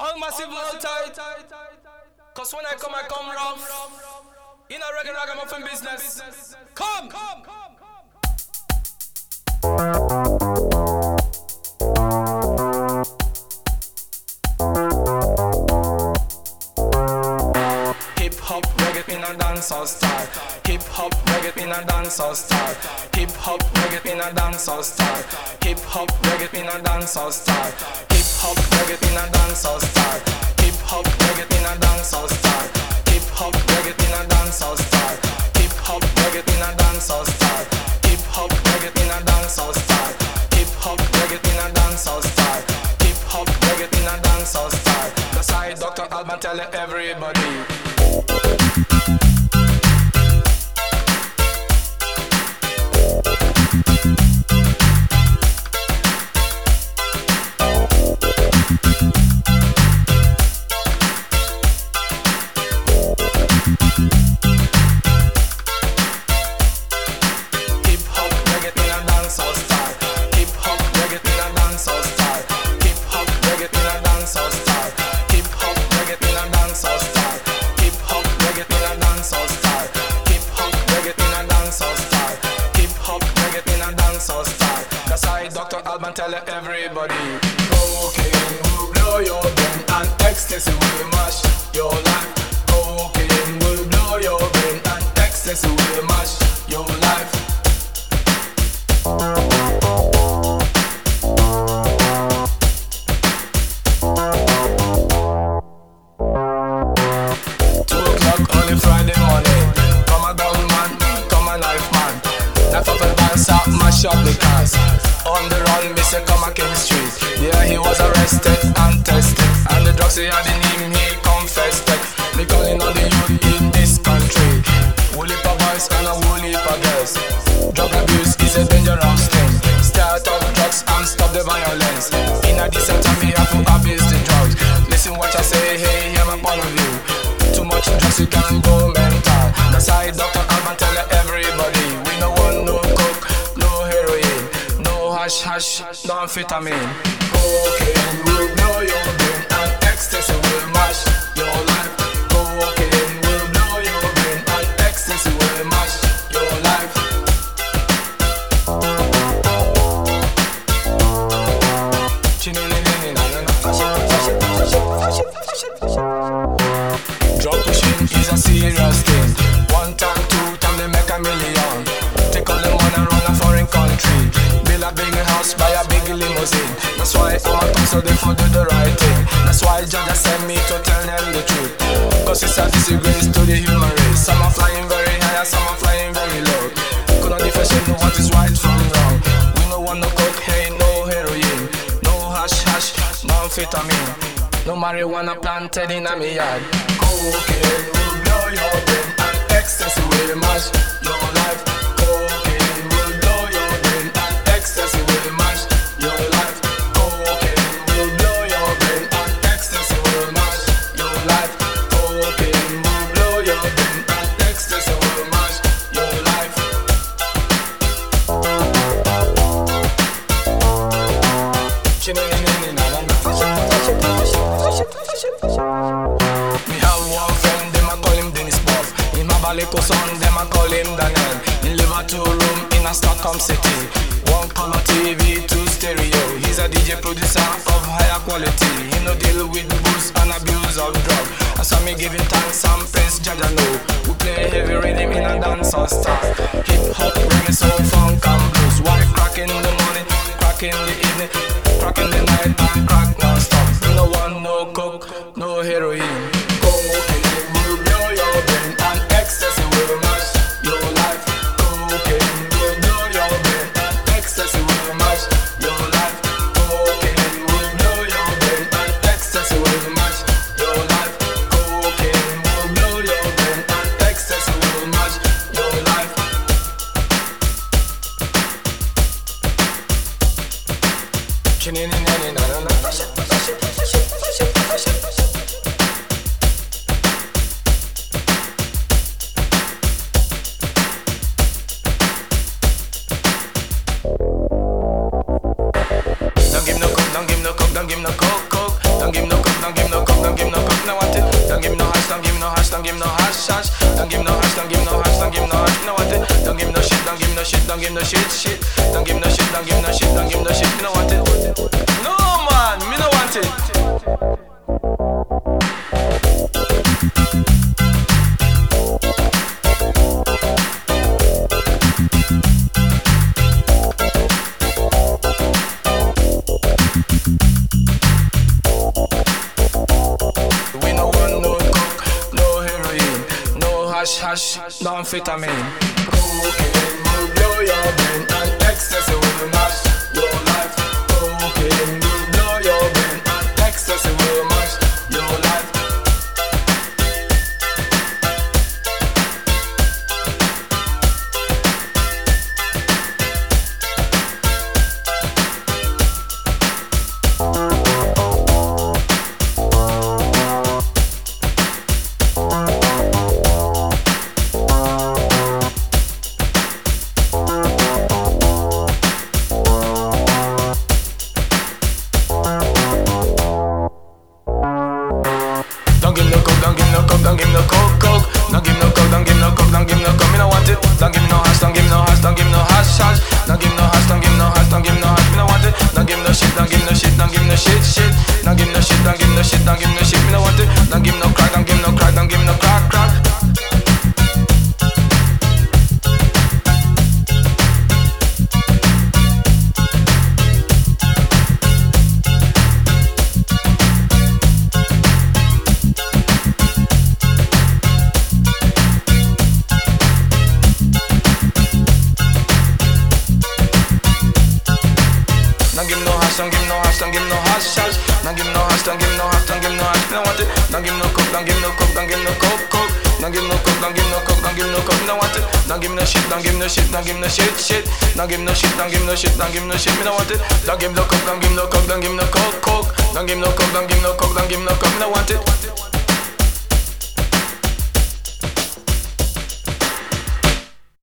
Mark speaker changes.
Speaker 1: All massive all tight. Cause when I come, I come rough. In a regular ragamuffin business. Come! come, come, Hip hop, reggae in a dancehall style. Hip hop, reggae in a dancehall style. Hip hop, reggae in a dancehall style. Hip hop, reggae in a dancehall style. Hop, reggae in a dancehall style. Hip hop, reggae in a dancehall style. Hip hop, reggae in a dancehall style. Hip hop, reggae in a dancehall style. Hip hop, reggae in a dancehall style. Hip hop, reggae in a dancehall style. Hip hop, reggae in a dancehall style. That's how Dr. Alban tell everybody. Tell everybody. Cocaine will blow your brain and ecstasy will mash your life. Cocaine will blow your brain and ecstasy will mash your life. Say come a King Street. Yeah, he was arrested and tested. And the drugs he had in him, he confessed it. Me calling on the youth in this country. Woolly pa boys and a woolly pa girls. Drug abuse is a dangerous thing. Start off drugs and stop the violence. In a decent time, we have to abuse the drugs. Listen what I say, hey, hear my point of view. Too much drugs, you can go hash, hash, non-amphetamine. Cocaine, root, no, you're ecstasy will mash. So they for do the right thing. That's why Judge sent me to tell them the truth. Cause it's a disgrace to the human race. Some are flying very high, some are flying very low. Could not differentiate what is right from wrong. We no want no cocaine, no heroin, no hash hash, no amphetamine. No marijuana planted in a yard. Cocaine will blow your brain and ecstasy will mash Little son, them a call him Daniel. He live a two room in a Stockholm city. One color TV, two stereo. He's a DJ producer of higher quality. He no deal with booze and abuse of drug. And so me giving thanks and praise, Jaja know. We play heavy rhythm in a dancehall style. Hip hop, reggae, soul, funk and blues. Why crack in the morning, crack in the evening, crack in the night cashing in and Don't give no hash, don't give no hash, don't give no hush, don't hash. You know what it? Don't give no shit, don't give no shit, don't give no shit, shit. Don't give no shit, don't give no shit, don't give no shit. You know what it? No man, me no want it. Hash hash, no amphetamine. Cocaine ecstasy will mash don't give no coke, coke. Don't give no coke, don't give no coke, don't give no coke. Me no want it. Don't give no hash, don't give no hash, don't give no hash, hash. Don't give no hash, don't give no hash, don't give no hash. Me no want it. Don't give no shit, don't give no shit, don't give no shit, shit. Don't give no shit, don't give no shit, don't give no shit. Me no want it. Don't give no Don't give no hash, don't give no hash, don't give no hash, hash. Don't give no hash, don't give no hash, don't give no hash. No want it. Don't give no coke, don't give no coke, don't give no coke, coke. Don't give no coke, don't give no coke, don't give no coke. No want it. Don't give no shit, don't give no shit, don't give no shit, shit. Don't give no shit, don't give no shit, don't give no shit. Me no want it. Don't give no coke, don't give no coke, don't give no coke, coke. Don't give no coke, don't give no coke, don't give no coke. Me no want it.